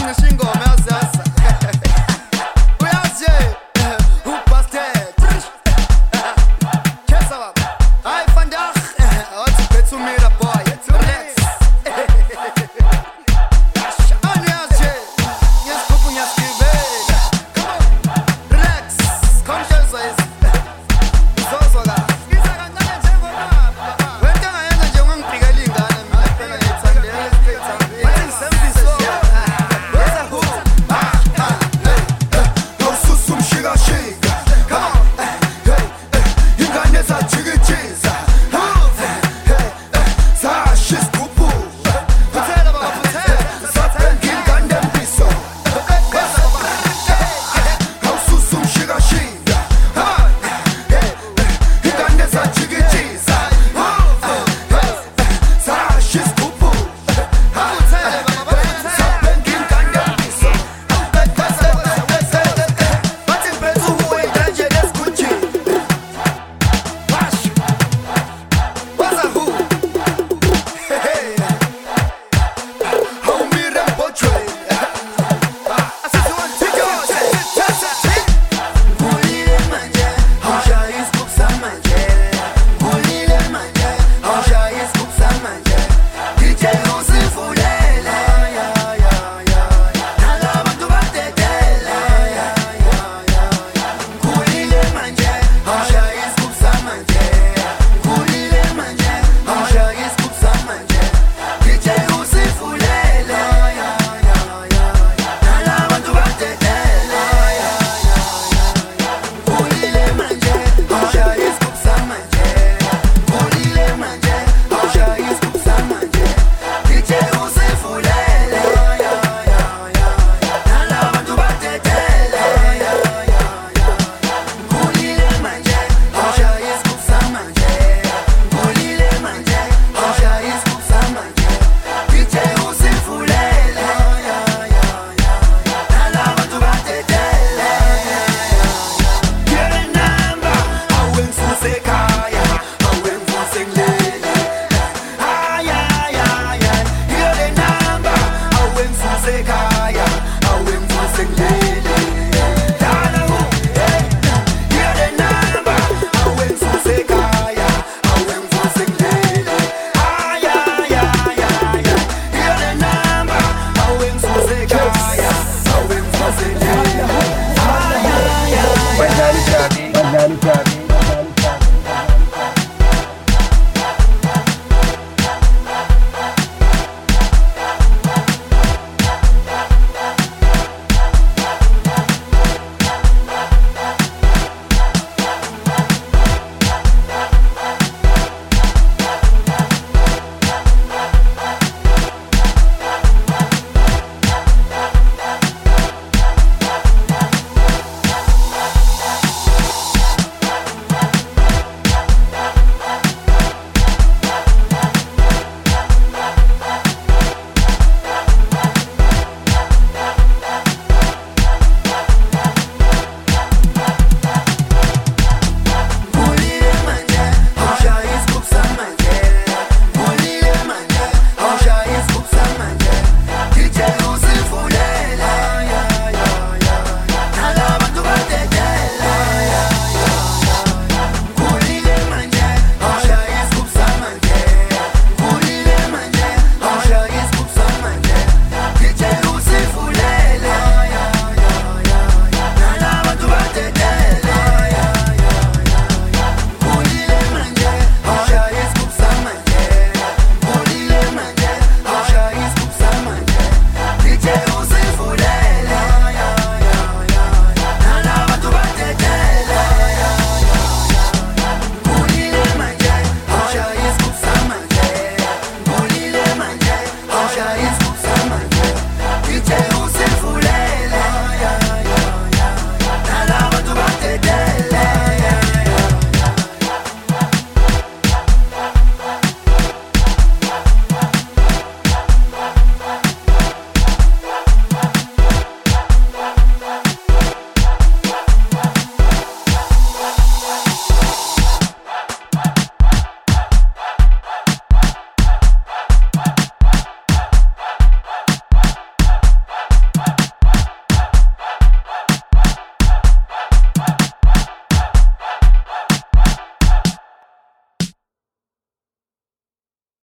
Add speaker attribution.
Speaker 1: sing a single. got